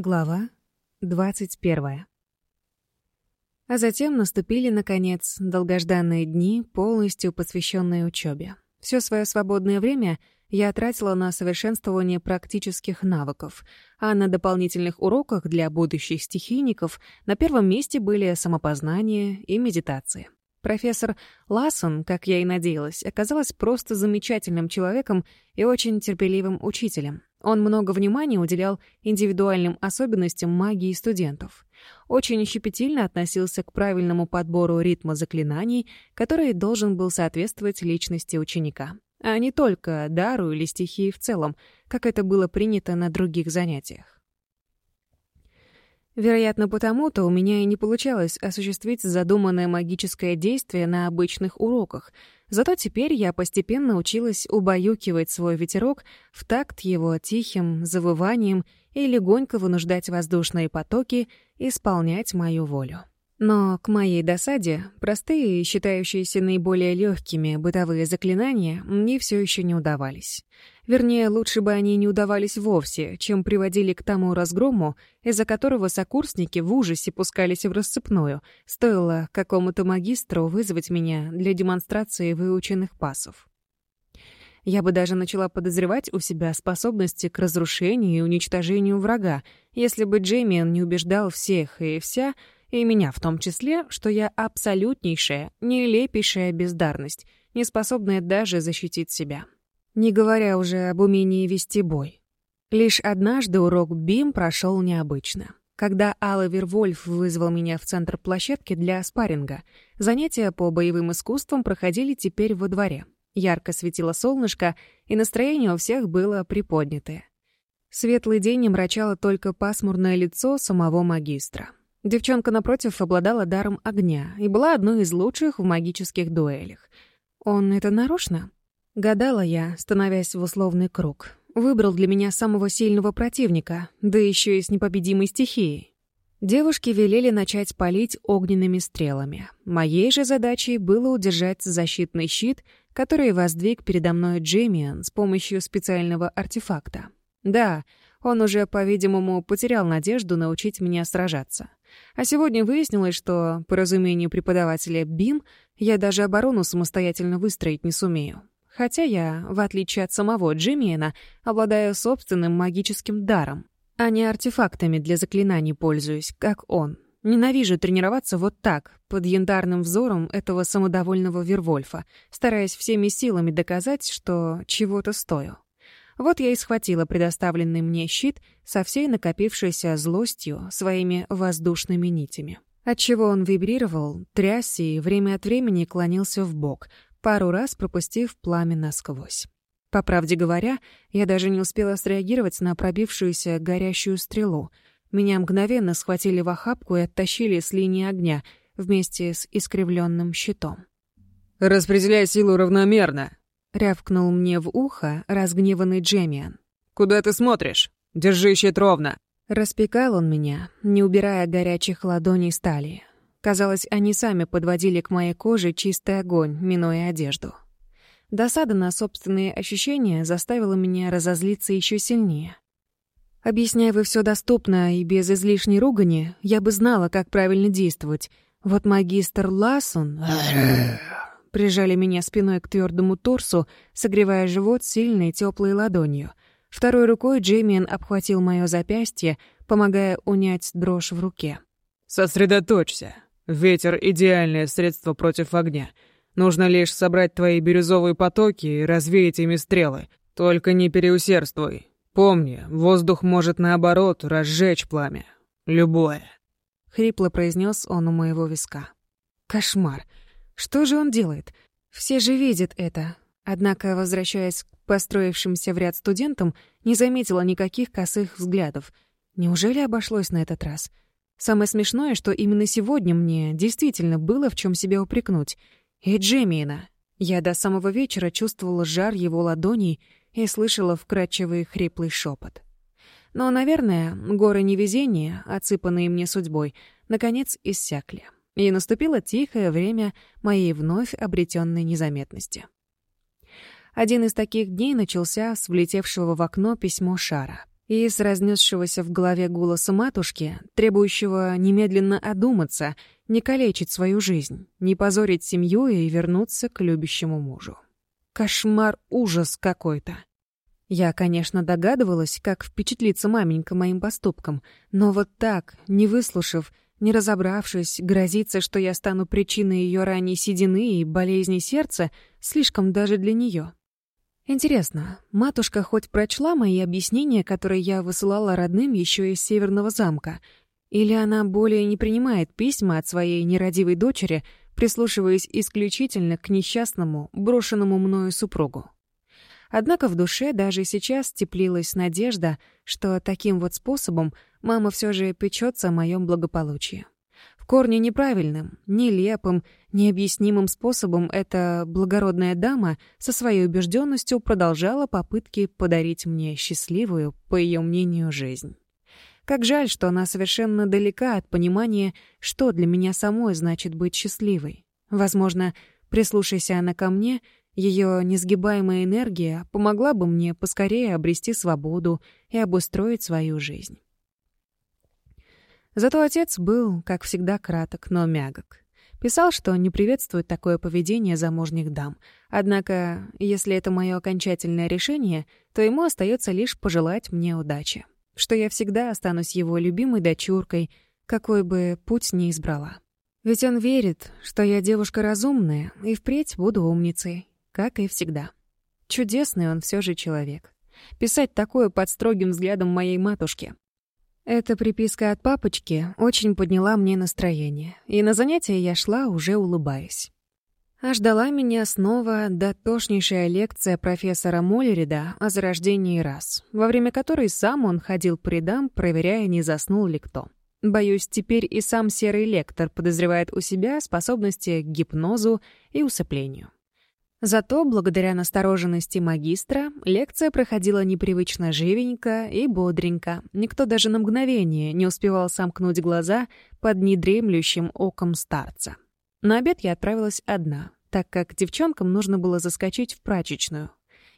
Глава 21. А затем наступили, наконец, долгожданные дни, полностью посвященные учебе. Все свое свободное время я тратила на совершенствование практических навыков, а на дополнительных уроках для будущих стихийников на первом месте были самопознание и медитация. Профессор Лассон, как я и надеялась, оказалась просто замечательным человеком и очень терпеливым учителем. Он много внимания уделял индивидуальным особенностям магии студентов. Очень щепетильно относился к правильному подбору ритма заклинаний, который должен был соответствовать личности ученика, а не только дару или стихии в целом, как это было принято на других занятиях. Вероятно, потому-то у меня и не получалось осуществить задуманное магическое действие на обычных уроках. Зато теперь я постепенно училась убаюкивать свой ветерок в такт его тихим завыванием и легонько вынуждать воздушные потоки исполнять мою волю. Но, к моей досаде, простые, считающиеся наиболее легкими бытовые заклинания мне все еще не удавались. Вернее, лучше бы они не удавались вовсе, чем приводили к тому разгрому, из-за которого сокурсники в ужасе пускались в расцепную, стоило какому-то магистру вызвать меня для демонстрации выученных пасов. Я бы даже начала подозревать у себя способности к разрушению и уничтожению врага, если бы Джеймиан не убеждал всех и вся — и меня в том числе, что я абсолютнейшая, нелепейшая бездарность, не способная даже защитить себя. Не говоря уже об умении вести бой. Лишь однажды урок БИМ прошел необычно. Когда Алла Вервольф вызвал меня в центр площадки для спарринга, занятия по боевым искусствам проходили теперь во дворе. Ярко светило солнышко, и настроение у всех было приподнятое. Светлый день омрачало только пасмурное лицо самого магистра. Девчонка, напротив, обладала даром огня и была одной из лучших в магических дуэлях. «Он это нарочно?» Гадала я, становясь в условный круг. Выбрал для меня самого сильного противника, да еще и с непобедимой стихией. Девушки велели начать палить огненными стрелами. Моей же задачей было удержать защитный щит, который воздвиг передо мной Джеймиан с помощью специального артефакта. Да, он уже, по-видимому, потерял надежду научить меня сражаться. А сегодня выяснилось, что, по разумению преподавателя БИМ, я даже оборону самостоятельно выстроить не сумею. Хотя я, в отличие от самого Джимиена, обладаю собственным магическим даром, а не артефактами для заклинаний пользуюсь, как он. Ненавижу тренироваться вот так, под янтарным взором этого самодовольного Вервольфа, стараясь всеми силами доказать, что чего-то стою. Вот я и схватила предоставленный мне щит со всей накопившейся злостью своими воздушными нитями. Отчего он вибрировал, трясся и время от времени клонился в бок, пару раз пропустив пламя насквозь. По правде говоря, я даже не успела среагировать на пробившуюся горящую стрелу. Меня мгновенно схватили в охапку и оттащили с линии огня вместе с искривленным щитом. «Распределяй силу равномерно», Рявкнул мне в ухо разгневанный Джемиан. «Куда ты смотришь? Держи щит ровно!» Распекал он меня, не убирая горячих ладоней стали. Казалось, они сами подводили к моей коже чистый огонь, минуя одежду. Досада на собственные ощущения заставила меня разозлиться еще сильнее. Объясняя вы все доступно и без излишней ругани, я бы знала, как правильно действовать. Вот магистр Лассон... прижали меня спиной к твердому торсу, согревая живот сильной теплой ладонью. Второй рукой Джеймиан обхватил мое запястье, помогая унять дрожь в руке. «Сосредоточься. Ветер — идеальное средство против огня. Нужно лишь собрать твои бирюзовые потоки и развеять ими стрелы. Только не переусердствуй. Помни, воздух может, наоборот, разжечь пламя. Любое». — хрипло произнес он у моего виска. «Кошмар! Что же он делает? Все же видят это. Однако, возвращаясь к построившимся в ряд студентам, не заметила никаких косых взглядов. Неужели обошлось на этот раз? Самое смешное, что именно сегодня мне действительно было в чем себя упрекнуть. И Джемина. Я до самого вечера чувствовала жар его ладоней и слышала вкрадчивый хриплый шепот. Но, наверное, горы невезения, отсыпанные мне судьбой, наконец иссякли и наступило тихое время моей вновь обретенной незаметности. Один из таких дней начался с влетевшего в окно письмо шара и с разнесшегося в голове голоса матушки, требующего немедленно одуматься, не калечить свою жизнь, не позорить семью и вернуться к любящему мужу. Кошмар, ужас какой-то. Я, конечно, догадывалась, как впечатлится маменька моим поступком, но вот так, не выслушав, не разобравшись, грозится, что я стану причиной ее ранней седины и болезни сердца, слишком даже для нее. Интересно, матушка хоть прочла мои объяснения, которые я высылала родным еще из Северного замка, или она более не принимает письма от своей нерадивой дочери, прислушиваясь исключительно к несчастному, брошенному мною супругу? Однако в душе даже сейчас теплилась надежда, что таким вот способом мама все же печется о моем благополучии. В корне неправильным, нелепым, необъяснимым способом эта благородная дама со своей убежденностью продолжала попытки подарить мне счастливую, по ее мнению, жизнь. Как жаль, что она совершенно далека от понимания, что для меня самой значит быть счастливой. Возможно, прислушайся она ко мне — ее несгибаемая энергия помогла бы мне поскорее обрести свободу и обустроить свою жизнь. Зато отец был, как всегда, краток, но мягок. Писал, что не приветствует такое поведение замужних дам. Однако, если это мое окончательное решение, то ему остается лишь пожелать мне удачи. Что я всегда останусь его любимой дочуркой, какой бы путь ни избрала. Ведь он верит, что я девушка разумная и впредь буду умницей, как и всегда. Чудесный он все же человек. Писать такое под строгим взглядом моей матушки. Эта приписка от папочки очень подняла мне настроение, и на занятия я шла, уже улыбаясь. А ждала меня снова дотошнейшая лекция профессора Моллерида о зарождении рас, во время которой сам он ходил по рядам, проверяя, не заснул ли кто. Боюсь, теперь и сам серый лектор подозревает у себя способности к гипнозу и усыплению. Зато, благодаря настороженности магистра, лекция проходила непривычно живенько и бодренько. Никто даже на мгновение не успевал сомкнуть глаза под недремлющим оком старца. На обед я отправилась одна, так как девчонкам нужно было заскочить в прачечную.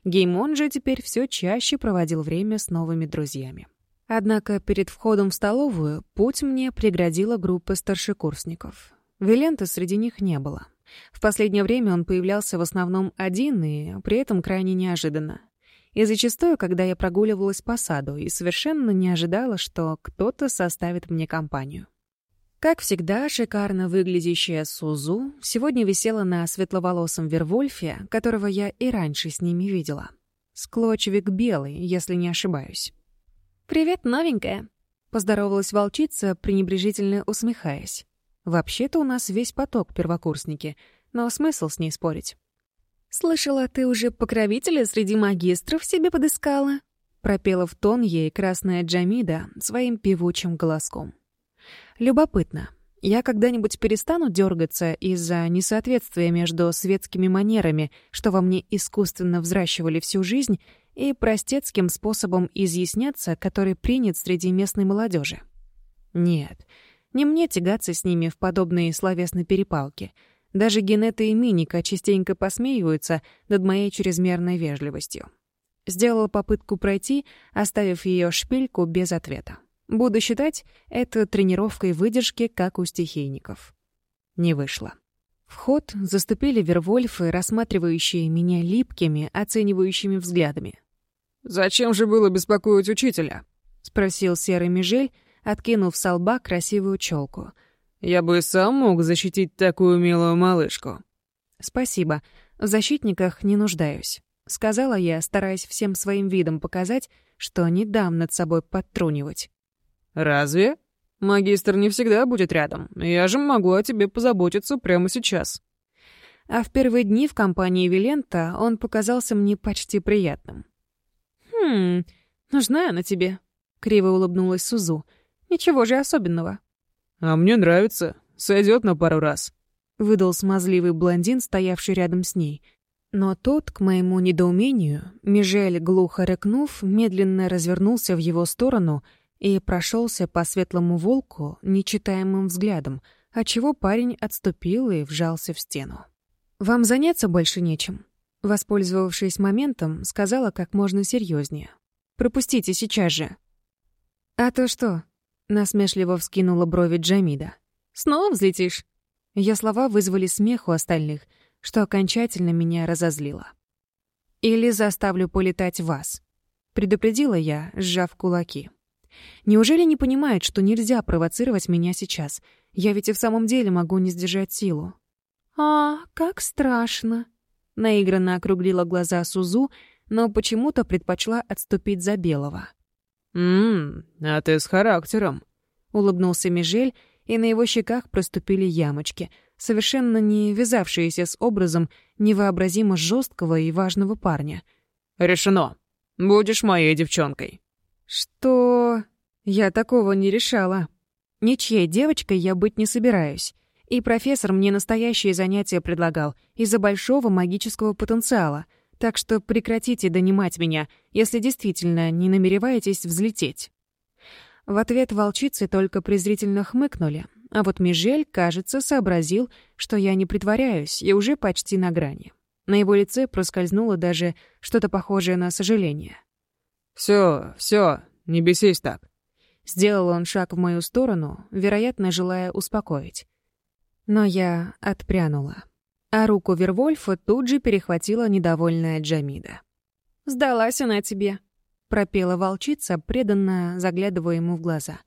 Геймон же теперь все чаще проводил время с новыми друзьями. Однако перед входом в столовую путь мне преградила группа старшекурсников. Вилента среди них не было — в последнее время он появлялся в основном один и при этом крайне неожиданно. И зачастую, когда я прогуливалась по саду и совершенно не ожидала, что кто-то составит мне компанию. Как всегда, шикарно выглядящая Сузу сегодня висела на светловолосом Вервольфе, которого я и раньше с ними видела. Склочевик белый, если не ошибаюсь. «Привет, новенькая!» — поздоровалась волчица, пренебрежительно усмехаясь. Вообще-то у нас весь поток первокурсники, но смысл с ней спорить. «Слышала, ты уже покровителя среди магистров себе подыскала?» Пропела в тон ей красная Джамида своим певучим голоском. «Любопытно. Я когда-нибудь перестану дергаться из-за несоответствия между светскими манерами, что во мне искусственно взращивали всю жизнь, и простецким способом изъясняться, который принят среди местной молодежи. Нет, не мне тягаться с ними в подобные словесные перепалки. Даже Генета и Миника частенько посмеиваются над моей чрезмерной вежливостью. Сделала попытку пройти, оставив ее шпильку без ответа. Буду считать это тренировкой выдержки, как у стихийников. Не вышло. Вход заступили вервольфы, рассматривающие меня липкими, оценивающими взглядами. «Зачем же было беспокоить учителя?» — спросил серый Межель, откинув со лба красивую челку. «Я бы сам мог защитить такую милую малышку». «Спасибо. В защитниках не нуждаюсь», — сказала я, стараясь всем своим видом показать, что не дам над собой подтрунивать. «Разве? Магистр не всегда будет рядом. Я же могу о тебе позаботиться прямо сейчас». А в первые дни в компании Вилента он показался мне почти приятным. «Хм, нужна она тебе», — криво улыбнулась Сузу. Ничего же особенного. «А мне нравится. Сойдет на пару раз», — выдал смазливый блондин, стоявший рядом с ней. Но тот, к моему недоумению, Мижель глухо рыкнув, медленно развернулся в его сторону и прошелся по светлому волку нечитаемым взглядом, отчего парень отступил и вжался в стену. «Вам заняться больше нечем», — воспользовавшись моментом, сказала как можно серьезнее. «Пропустите сейчас же». «А то что?» Насмешливо вскинула брови Джамида. «Снова взлетишь?» Ее слова вызвали смех у остальных, что окончательно меня разозлило. «Или заставлю полетать вас», — предупредила я, сжав кулаки. «Неужели не понимают, что нельзя провоцировать меня сейчас? Я ведь и в самом деле могу не сдержать силу». «А, как страшно!» — наигранно округлила глаза Сузу, но почему-то предпочла отступить за Белого. «Ммм, а ты с характером», — улыбнулся Межель, и на его щеках проступили ямочки, совершенно не вязавшиеся с образом невообразимо жесткого и важного парня. «Решено. Будешь моей девчонкой». «Что? Я такого не решала. Ничьей девочкой я быть не собираюсь. И профессор мне настоящее занятие предлагал из-за большого магического потенциала — так что прекратите донимать меня, если действительно не намереваетесь взлететь». В ответ волчицы только презрительно хмыкнули, а вот Межель, кажется, сообразил, что я не притворяюсь и уже почти на грани. На его лице проскользнуло даже что-то похожее на сожаление. «Всё, всё, не бесись так». Сделал он шаг в мою сторону, вероятно, желая успокоить. Но я отпрянула а руку Вервольфа тут же перехватила недовольная Джамида. «Сдалась она тебе», — пропела волчица, преданно заглядывая ему в глаза.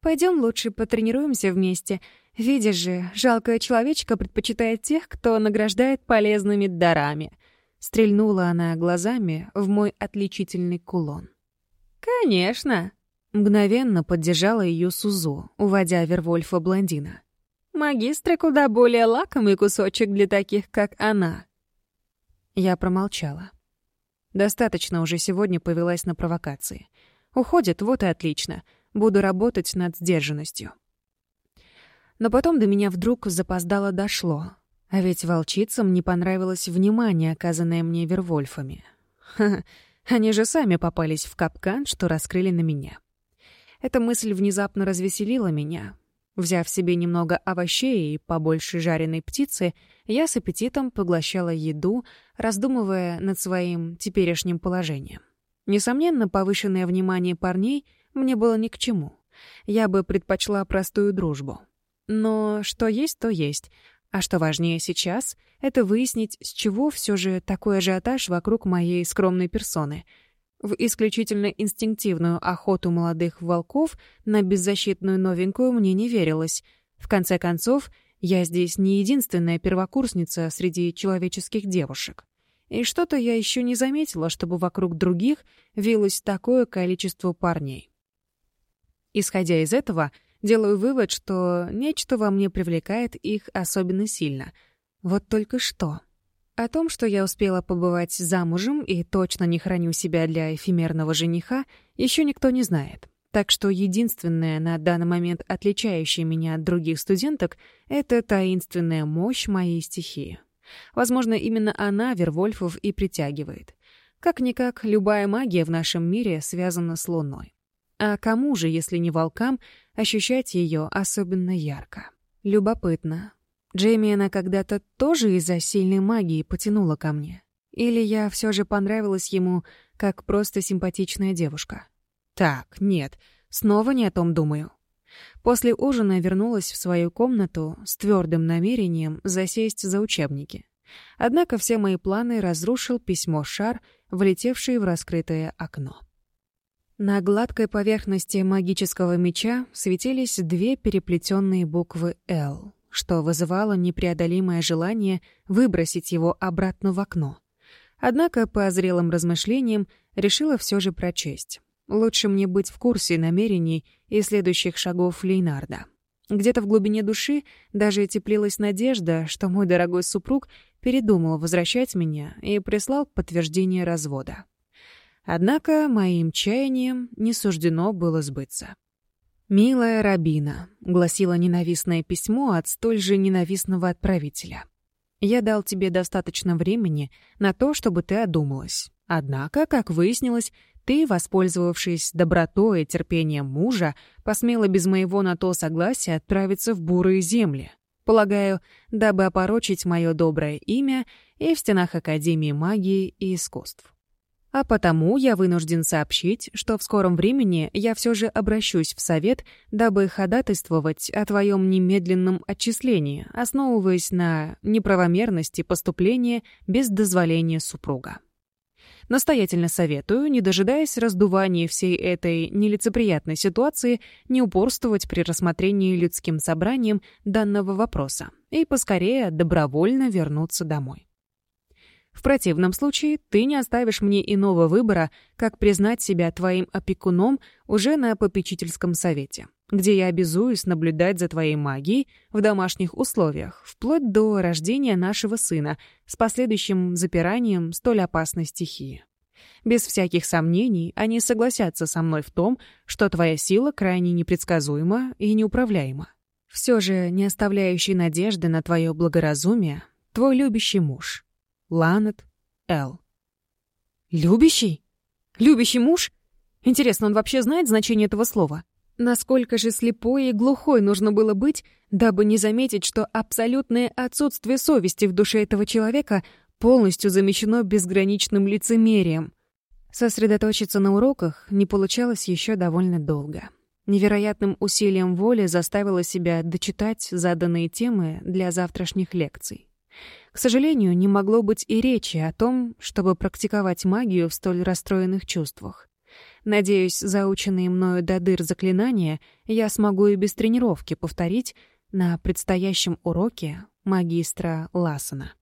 Пойдем лучше потренируемся вместе. Видишь же, жалкая человечка предпочитает тех, кто награждает полезными дарами». Стрельнула она глазами в мой отличительный кулон. «Конечно!» Мгновенно поддержала ее Сузо, уводя Вервольфа-блондина. Магистра куда более лакомый кусочек для таких, как она. Я промолчала. Достаточно уже сегодня повелась на провокации. Уходит, вот и отлично. Буду работать над сдержанностью. Но потом до меня вдруг запоздало дошло. А ведь волчицам не понравилось внимание, оказанное мне Вервольфами. Ха -ха, они же сами попались в капкан, что раскрыли на меня. Эта мысль внезапно развеселила меня, Взяв себе немного овощей и побольше жареной птицы, я с аппетитом поглощала еду, раздумывая над своим теперешним положением. Несомненно, повышенное внимание парней мне было ни к чему. Я бы предпочла простую дружбу. Но что есть, то есть. А что важнее сейчас, это выяснить, с чего все же такой ажиотаж вокруг моей скромной персоны — в исключительно инстинктивную охоту молодых волков на беззащитную новенькую мне не верилось. В конце концов, я здесь не единственная первокурсница среди человеческих девушек. И что-то я еще не заметила, чтобы вокруг других вилось такое количество парней. Исходя из этого, делаю вывод, что нечто во мне привлекает их особенно сильно. Вот только что... О том, что я успела побывать замужем и точно не храню себя для эфемерного жениха, еще никто не знает. Так что единственное на данный момент отличающее меня от других студенток — это таинственная мощь моей стихии. Возможно, именно она Вервольфов и притягивает. Как-никак, любая магия в нашем мире связана с Луной. А кому же, если не волкам, ощущать ее особенно ярко? Любопытно, Джеймиена когда-то тоже из-за сильной магии потянула ко мне. Или я все же понравилась ему как просто симпатичная девушка? Так, нет, снова не о том думаю. После ужина вернулась в свою комнату с твердым намерением засесть за учебники. Однако все мои планы разрушил письмо-шар, влетевший в раскрытое окно. На гладкой поверхности магического меча светились две переплетенные буквы «Л» что вызывало непреодолимое желание выбросить его обратно в окно. Однако, по зрелым размышлениям, решила все же прочесть. Лучше мне быть в курсе намерений и следующих шагов Лейнарда. Где-то в глубине души даже теплилась надежда, что мой дорогой супруг передумал возвращать меня и прислал подтверждение развода. Однако моим чаянием не суждено было сбыться. «Милая Рабина», — гласило ненавистное письмо от столь же ненавистного отправителя. «Я дал тебе достаточно времени на то, чтобы ты одумалась. Однако, как выяснилось, ты, воспользовавшись добротой и терпением мужа, посмела без моего на то согласия отправиться в бурые земли. Полагаю, дабы опорочить мое доброе имя и в стенах Академии магии и искусств. А потому я вынужден сообщить, что в скором времени я все же обращусь в совет, дабы ходатайствовать о твоем немедленном отчислении, основываясь на неправомерности поступления без дозволения супруга. Настоятельно советую, не дожидаясь раздувания всей этой нелицеприятной ситуации, не упорствовать при рассмотрении людским собранием данного вопроса и поскорее добровольно вернуться домой. В противном случае ты не оставишь мне иного выбора, как признать себя твоим опекуном уже на попечительском совете, где я обязуюсь наблюдать за твоей магией в домашних условиях, вплоть до рождения нашего сына с последующим запиранием столь опасной стихии. Без всяких сомнений они согласятся со мной в том, что твоя сила крайне непредсказуема и неуправляема. Все же не оставляющий надежды на твое благоразумие — твой любящий муж — Ланет Л. Любящий? Любящий муж? Интересно, он вообще знает значение этого слова? Насколько же слепой и глухой нужно было быть, дабы не заметить, что абсолютное отсутствие совести в душе этого человека полностью замещено безграничным лицемерием. Сосредоточиться на уроках не получалось еще довольно долго. Невероятным усилием воли заставила себя дочитать заданные темы для завтрашних лекций. К сожалению, не могло быть и речи о том, чтобы практиковать магию в столь расстроенных чувствах. Надеюсь, заученные мною до дыр заклинания я смогу и без тренировки повторить на предстоящем уроке магистра Лассена.